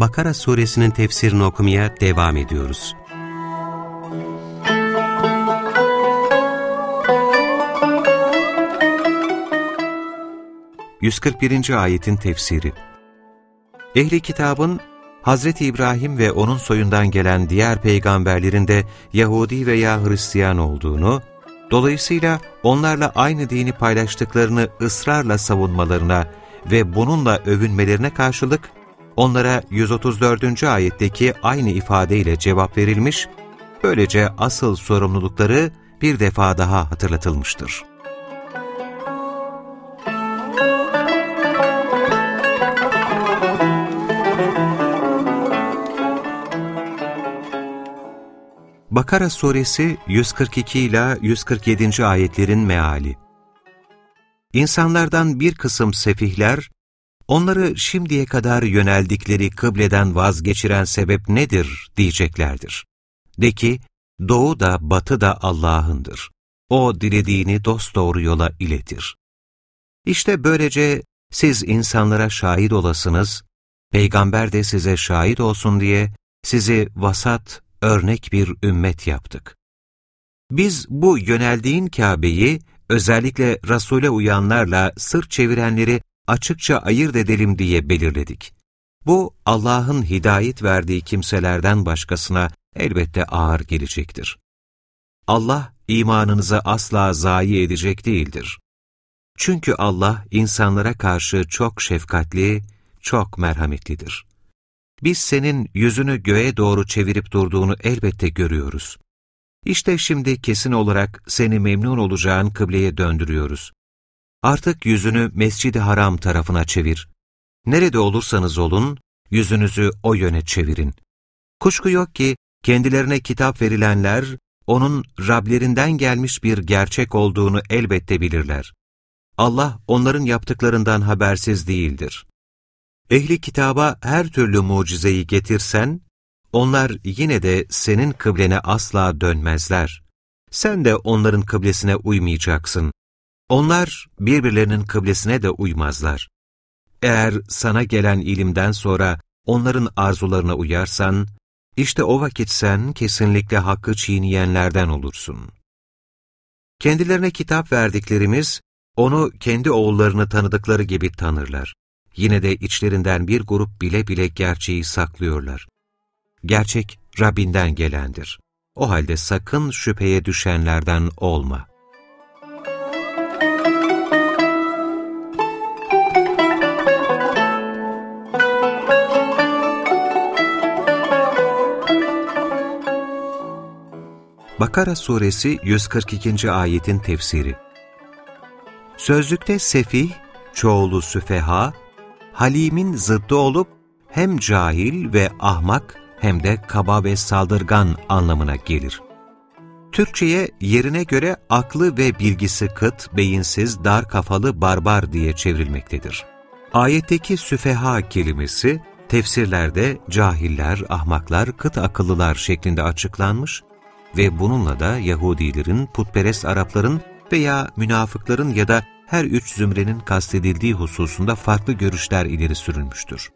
Bakara suresinin tefsirini okumaya devam ediyoruz. ...141. ayetin tefsiri Ehli kitabın Hazreti İbrahim ve onun soyundan gelen diğer peygamberlerin de Yahudi veya Hristiyan olduğunu Dolayısıyla onlarla aynı dini paylaştıklarını ısrarla savunmalarına ve bununla övünmelerine karşılık onlara 134. ayetteki aynı ifadeyle cevap verilmiş, böylece asıl sorumlulukları bir defa daha hatırlatılmıştır. Bakara suresi 142 ila 147. ayetlerin meali. İnsanlardan bir kısım sefihler, onları şimdiye kadar yöneldikleri kıbleden vazgeçiren sebep nedir diyeceklerdir. De ki, doğu da batı da Allah'ındır. O dilediğini dosdoğru yola iletir. İşte böylece siz insanlara şahit olasınız, peygamber de size şahit olsun diye sizi vasat, örnek bir ümmet yaptık. Biz bu yöneldiğin Kabe'yi özellikle Resul'e uyanlarla sırt çevirenleri açıkça ayırt edelim diye belirledik. Bu Allah'ın hidayet verdiği kimselerden başkasına elbette ağır gelecektir. Allah imanınızı asla zayi edecek değildir. Çünkü Allah insanlara karşı çok şefkatli, çok merhametlidir. Biz senin yüzünü göğe doğru çevirip durduğunu elbette görüyoruz. İşte şimdi kesin olarak seni memnun olacağın kıbleye döndürüyoruz. Artık yüzünü Mescid-i Haram tarafına çevir. Nerede olursanız olun, yüzünüzü o yöne çevirin. Kuşku yok ki, kendilerine kitap verilenler, onun Rablerinden gelmiş bir gerçek olduğunu elbette bilirler. Allah onların yaptıklarından habersiz değildir. Ehli kitaba her türlü mucizeyi getirsen, onlar yine de senin kıblene asla dönmezler. Sen de onların kıblesine uymayacaksın. Onlar birbirlerinin kıblesine de uymazlar. Eğer sana gelen ilimden sonra onların arzularına uyarsan, işte o vakit sen kesinlikle hakkı çiğneyenlerden olursun. Kendilerine kitap verdiklerimiz, onu kendi oğullarını tanıdıkları gibi tanırlar. Yine de içlerinden bir grup bile bile gerçeği saklıyorlar. Gerçek Rabbinden gelendir. O halde sakın şüpheye düşenlerden olma. Bakara suresi 142. ayetin tefsiri Sözlükte sefih, çoğulu süfeha, halimin zıddı olup hem cahil ve ahmak hem de kaba ve saldırgan anlamına gelir. Türkçe'ye yerine göre aklı ve bilgisi kıt, beyinsiz, dar kafalı barbar diye çevrilmektedir. Ayetteki süfeha kelimesi tefsirlerde cahiller, ahmaklar, kıt akıllılar şeklinde açıklanmış ve bununla da Yahudilerin, putperest Arapların veya münafıkların ya da her üç zümrenin kastedildiği hususunda farklı görüşler ileri sürülmüştür.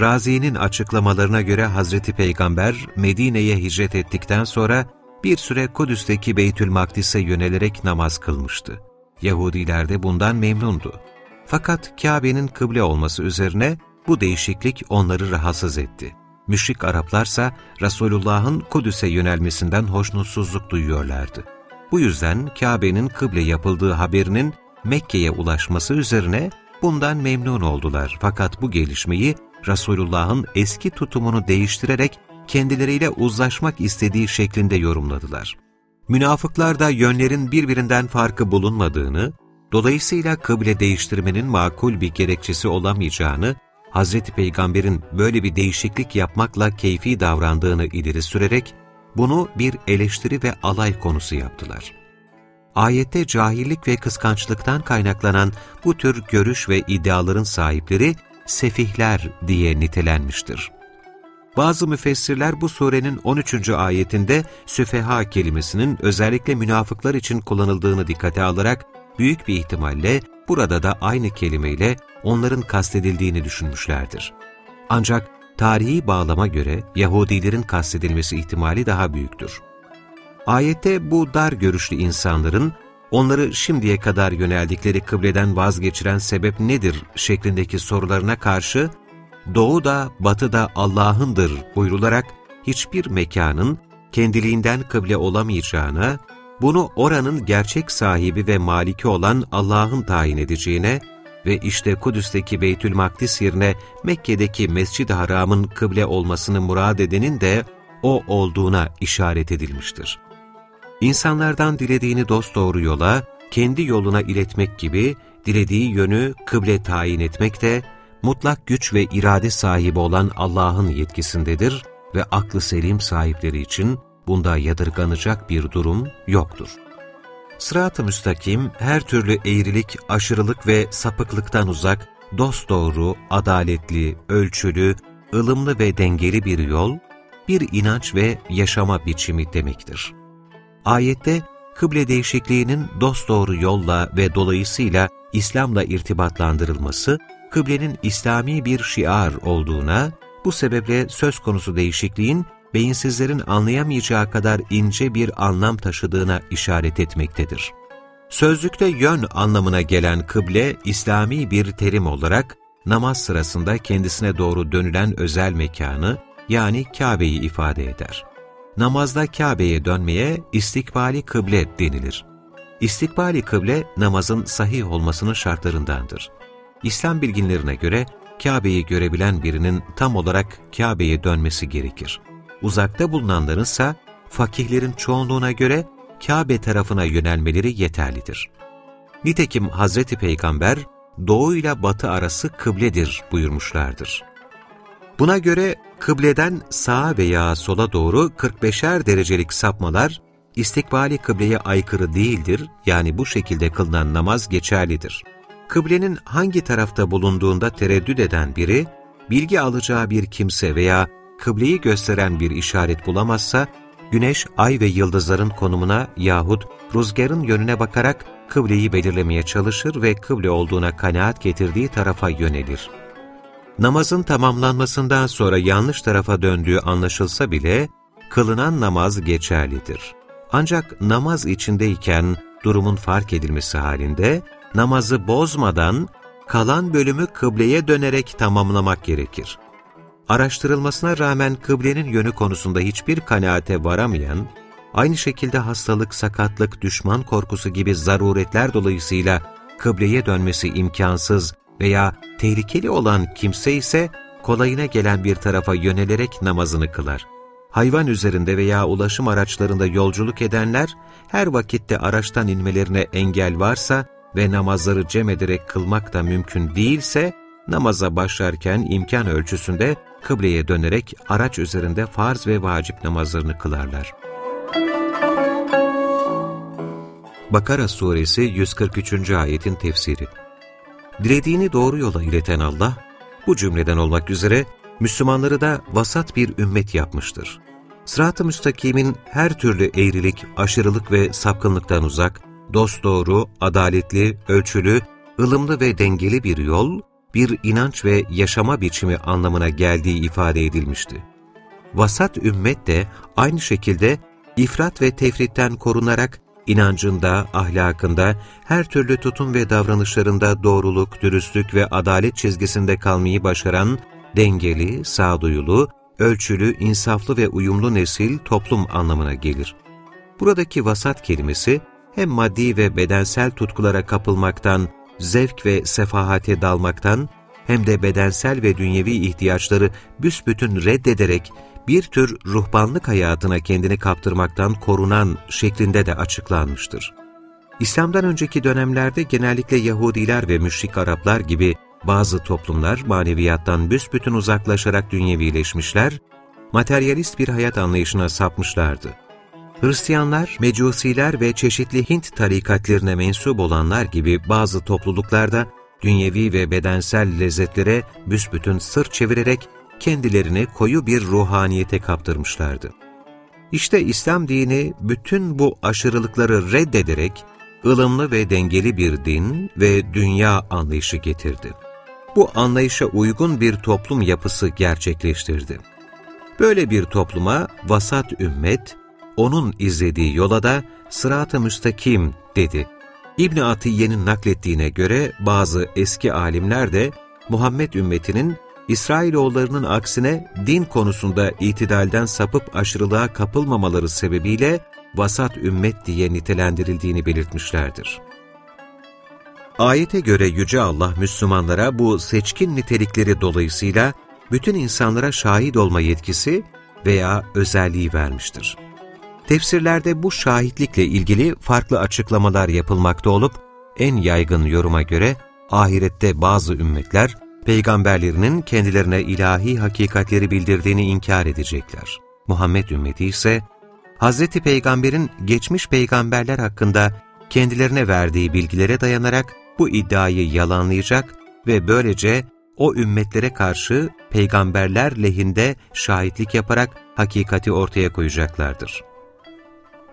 Razi'nin açıklamalarına göre Hazreti Peygamber Medine'ye hicret ettikten sonra bir süre Kudüs'teki Beytül Makdis'e yönelerek namaz kılmıştı. Yahudiler de bundan memnundu. Fakat Kabe'nin kıble olması üzerine bu değişiklik onları rahatsız etti. Müşrik Araplarsa Resulullah'ın Kudüs'e yönelmesinden hoşnutsuzluk duyuyorlardı. Bu yüzden Kabe'nin kıble yapıldığı haberinin Mekke'ye ulaşması üzerine bundan memnun oldular. Fakat bu gelişmeyi Resulullah'ın eski tutumunu değiştirerek kendileriyle uzlaşmak istediği şeklinde yorumladılar. Münafıklar da yönlerin birbirinden farkı bulunmadığını, dolayısıyla kıble değiştirmenin makul bir gerekçesi olamayacağını, Hz. Peygamber'in böyle bir değişiklik yapmakla keyfi davrandığını ileri sürerek, bunu bir eleştiri ve alay konusu yaptılar. Ayette cahillik ve kıskançlıktan kaynaklanan bu tür görüş ve iddiaların sahipleri sefihler diye nitelenmiştir. Bazı müfessirler bu surenin 13. ayetinde süfeha kelimesinin özellikle münafıklar için kullanıldığını dikkate alarak büyük bir ihtimalle burada da aynı kelimeyle onların kastedildiğini düşünmüşlerdir. Ancak tarihi bağlama göre Yahudilerin kastedilmesi ihtimali daha büyüktür. Ayette bu dar görüşlü insanların onları şimdiye kadar yöneldikleri kıbleden vazgeçiren sebep nedir şeklindeki sorularına karşı doğu da batı da Allah'ındır buyrularak hiçbir mekanın kendiliğinden kıble olamayacağına, bunu oranın gerçek sahibi ve maliki olan Allah'ın tayin edeceğine ve işte Kudüs'teki Beytül Makdis yerine Mekke'deki Mescid-i Haram'ın kıble olmasını murad edenin de o olduğuna işaret edilmiştir. İnsanlardan dilediğini dosdoğru yola, kendi yoluna iletmek gibi dilediği yönü kıble tayin etmek de mutlak güç ve irade sahibi olan Allah'ın yetkisindedir ve aklı selim sahipleri için bunda yadırganacak bir durum yoktur. Sırat-ı müstakim, her türlü eğrilik, aşırılık ve sapıklıktan uzak, dosdoğru, adaletli, ölçülü, ılımlı ve dengeli bir yol, bir inanç ve yaşama biçimi demektir. Ayette, kıble değişikliğinin dosdoğru yolla ve dolayısıyla İslam'la irtibatlandırılması, kıblenin İslami bir şiar olduğuna, bu sebeple söz konusu değişikliğin beyinsizlerin anlayamayacağı kadar ince bir anlam taşıdığına işaret etmektedir. Sözlükte yön anlamına gelen kıble, İslami bir terim olarak namaz sırasında kendisine doğru dönülen özel mekanı, yani Kabe'yi ifade eder. Namazda Kabe'ye dönmeye istikbali kıble denilir. İstikbali kıble, namazın sahih olmasının şartlarındandır. İslam bilginlerine göre, Kabe'yi görebilen birinin tam olarak Kabe'ye dönmesi gerekir. Uzakta bulunanların ise fakihlerin çoğunluğuna göre Kabe tarafına yönelmeleri yeterlidir. Nitekim Hazreti Peygamber, doğu ile batı arası kıbledir buyurmuşlardır. Buna göre kıbleden sağa veya sola doğru 45'er derecelik sapmalar, istikbali kıbleye aykırı değildir, yani bu şekilde kılınan namaz geçerlidir. Kıblenin hangi tarafta bulunduğunda tereddüt eden biri, bilgi alacağı bir kimse veya kıbleyi gösteren bir işaret bulamazsa, güneş, ay ve yıldızların konumuna yahut rüzgarın yönüne bakarak kıbleyi belirlemeye çalışır ve kıble olduğuna kanaat getirdiği tarafa yönelir. Namazın tamamlanmasından sonra yanlış tarafa döndüğü anlaşılsa bile, kılınan namaz geçerlidir. Ancak namaz içindeyken durumun fark edilmesi halinde, namazı bozmadan kalan bölümü kıbleye dönerek tamamlamak gerekir araştırılmasına rağmen kıblenin yönü konusunda hiçbir kanaate varamayan, aynı şekilde hastalık, sakatlık, düşman korkusu gibi zaruretler dolayısıyla kıbleye dönmesi imkansız veya tehlikeli olan kimse ise kolayına gelen bir tarafa yönelerek namazını kılar. Hayvan üzerinde veya ulaşım araçlarında yolculuk edenler, her vakitte araçtan inmelerine engel varsa ve namazları cem ederek kılmak da mümkün değilse, namaza başlarken imkan ölçüsünde kıbleye dönerek araç üzerinde farz ve vacip namazlarını kılarlar. Bakara Suresi 143. ayetin tefsiri Dilediğini doğru yola ileten Allah, bu cümleden olmak üzere Müslümanları da vasat bir ümmet yapmıştır. Sırat-ı müstakimin her türlü eğrilik, aşırılık ve sapkınlıktan uzak, dosdoğru, adaletli, ölçülü, ılımlı ve dengeli bir yol, bir inanç ve yaşama biçimi anlamına geldiği ifade edilmişti. Vasat ümmet de aynı şekilde ifrat ve tefritten korunarak inancında, ahlakında, her türlü tutum ve davranışlarında doğruluk, dürüstlük ve adalet çizgisinde kalmayı başaran dengeli, sağduyulu, ölçülü, insaflı ve uyumlu nesil toplum anlamına gelir. Buradaki vasat kelimesi hem maddi ve bedensel tutkulara kapılmaktan, zevk ve sefahate dalmaktan hem de bedensel ve dünyevi ihtiyaçları büsbütün reddederek bir tür ruhbanlık hayatına kendini kaptırmaktan korunan şeklinde de açıklanmıştır. İslam'dan önceki dönemlerde genellikle Yahudiler ve müşrik Araplar gibi bazı toplumlar maneviyattan büsbütün uzaklaşarak dünyevileşmişler, materyalist bir hayat anlayışına sapmışlardı. Hristiyanlar, mecusiler ve çeşitli Hint tarikatlerine mensup olanlar gibi bazı topluluklarda dünyevi ve bedensel lezzetlere büsbütün sırt çevirerek kendilerini koyu bir ruhaniyete kaptırmışlardı. İşte İslam dini bütün bu aşırılıkları reddederek ılımlı ve dengeli bir din ve dünya anlayışı getirdi. Bu anlayışa uygun bir toplum yapısı gerçekleştirdi. Böyle bir topluma vasat ümmet, onun izlediği yola da sırat-ı müstakim dedi. İbn Atiye'nin naklettiğine göre bazı eski alimler de Muhammed ümmetinin İsrailoğullarının aksine din konusunda itidalden sapıp aşırılığa kapılmamaları sebebiyle vasat ümmet diye nitelendirildiğini belirtmişlerdir. Ayete göre Yüce Allah Müslümanlara bu seçkin nitelikleri dolayısıyla bütün insanlara şahit olma yetkisi veya özelliği vermiştir. Tefsirlerde bu şahitlikle ilgili farklı açıklamalar yapılmakta olup, en yaygın yoruma göre ahirette bazı ümmetler, peygamberlerinin kendilerine ilahi hakikatleri bildirdiğini inkar edecekler. Muhammed ümmeti ise, Hz. Peygamber'in geçmiş peygamberler hakkında kendilerine verdiği bilgilere dayanarak bu iddiayı yalanlayacak ve böylece o ümmetlere karşı peygamberler lehinde şahitlik yaparak hakikati ortaya koyacaklardır.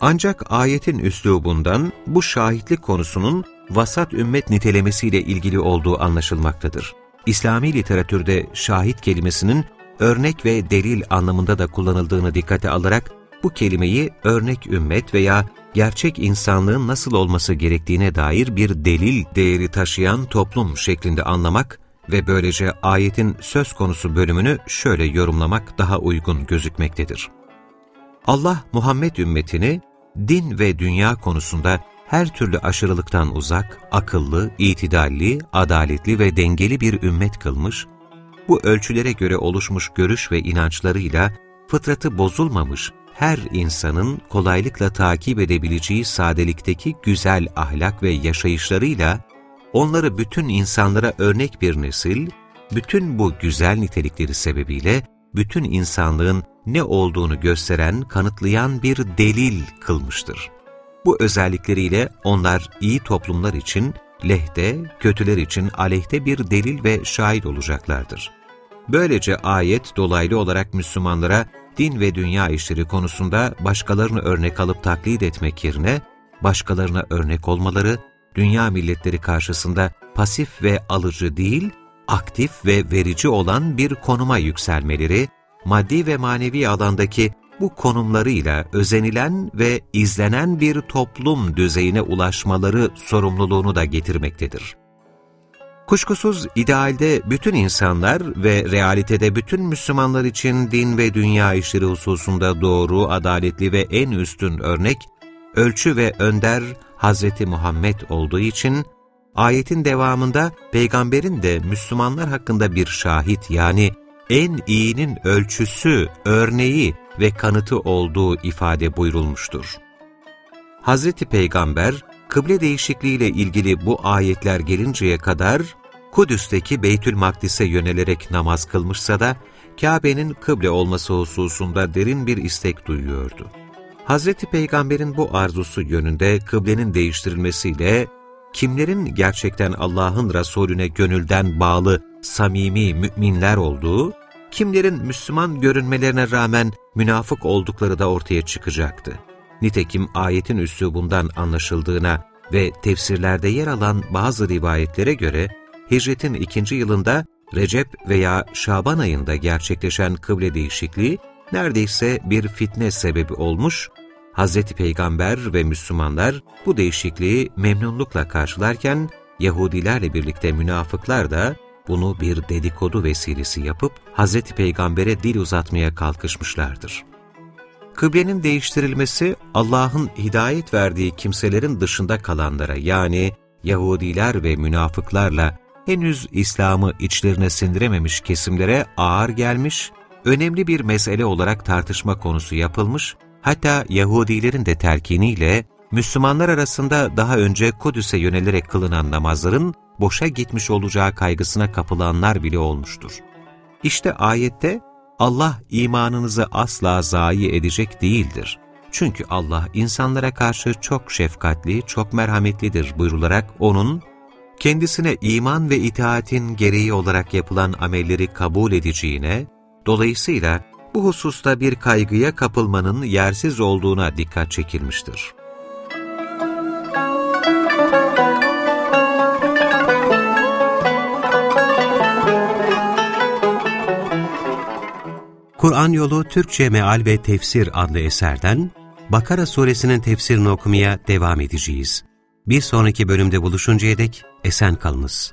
Ancak ayetin üslubundan bu şahitlik konusunun vasat ümmet nitelemesiyle ilgili olduğu anlaşılmaktadır. İslami literatürde şahit kelimesinin örnek ve delil anlamında da kullanıldığını dikkate alarak bu kelimeyi örnek ümmet veya gerçek insanlığın nasıl olması gerektiğine dair bir delil değeri taşıyan toplum şeklinde anlamak ve böylece ayetin söz konusu bölümünü şöyle yorumlamak daha uygun gözükmektedir. Allah Muhammed ümmetini din ve dünya konusunda her türlü aşırılıktan uzak, akıllı, itidalli, adaletli ve dengeli bir ümmet kılmış, bu ölçülere göre oluşmuş görüş ve inançlarıyla fıtratı bozulmamış, her insanın kolaylıkla takip edebileceği sadelikteki güzel ahlak ve yaşayışlarıyla, onları bütün insanlara örnek bir nesil, bütün bu güzel nitelikleri sebebiyle bütün insanlığın ne olduğunu gösteren, kanıtlayan bir delil kılmıştır. Bu özellikleriyle onlar iyi toplumlar için lehte, kötüler için aleyhte bir delil ve şahit olacaklardır. Böylece ayet dolaylı olarak Müslümanlara din ve dünya işleri konusunda başkalarını örnek alıp taklit etmek yerine, başkalarına örnek olmaları, dünya milletleri karşısında pasif ve alıcı değil, aktif ve verici olan bir konuma yükselmeleri, maddi ve manevi alandaki bu konumlarıyla özenilen ve izlenen bir toplum düzeyine ulaşmaları sorumluluğunu da getirmektedir. Kuşkusuz idealde bütün insanlar ve realitede bütün Müslümanlar için din ve dünya işleri hususunda doğru, adaletli ve en üstün örnek, ölçü ve önder Hz. Muhammed olduğu için, ayetin devamında peygamberin de Müslümanlar hakkında bir şahit yani en iyinin ölçüsü, örneği ve kanıtı olduğu ifade buyurulmuştur. Hz. Peygamber, kıble değişikliğiyle ilgili bu ayetler gelinceye kadar Kudüs'teki Beytül Makdis'e yönelerek namaz kılmışsa da Kabe'nin kıble olması hususunda derin bir istek duyuyordu. Hz. Peygamber'in bu arzusu yönünde kıblenin değiştirilmesiyle kimlerin gerçekten Allah'ın Resulüne gönülden bağlı, samimi müminler olduğu, kimlerin Müslüman görünmelerine rağmen münafık oldukları da ortaya çıkacaktı. Nitekim ayetin üslubundan anlaşıldığına ve tefsirlerde yer alan bazı rivayetlere göre hicretin ikinci yılında Recep veya Şaban ayında gerçekleşen kıble değişikliği neredeyse bir fitne sebebi olmuş, Hz. Peygamber ve Müslümanlar bu değişikliği memnunlukla karşılarken Yahudilerle birlikte münafıklar da bunu bir dedikodu vesilesi yapıp Hz. Peygamber'e dil uzatmaya kalkışmışlardır. Kıblenin değiştirilmesi Allah'ın hidayet verdiği kimselerin dışında kalanlara yani Yahudiler ve münafıklarla henüz İslam'ı içlerine sindirememiş kesimlere ağır gelmiş, önemli bir mesele olarak tartışma konusu yapılmış, hatta Yahudilerin de telkiniyle Müslümanlar arasında daha önce Kudüs'e yönelerek kılınan namazların boşa gitmiş olacağı kaygısına kapılanlar bile olmuştur. İşte ayette Allah imanınızı asla zayi edecek değildir. Çünkü Allah insanlara karşı çok şefkatli, çok merhametlidir buyrularak O'nun, kendisine iman ve itaatin gereği olarak yapılan amelleri kabul edeceğine, dolayısıyla bu hususta bir kaygıya kapılmanın yersiz olduğuna dikkat çekilmiştir. Kur'an Yolu Türkçe Meal ve Tefsir adlı eserden Bakara suresinin tefsirini okumaya devam edeceğiz. Bir sonraki bölümde buluşuncaya dek esen kalınız.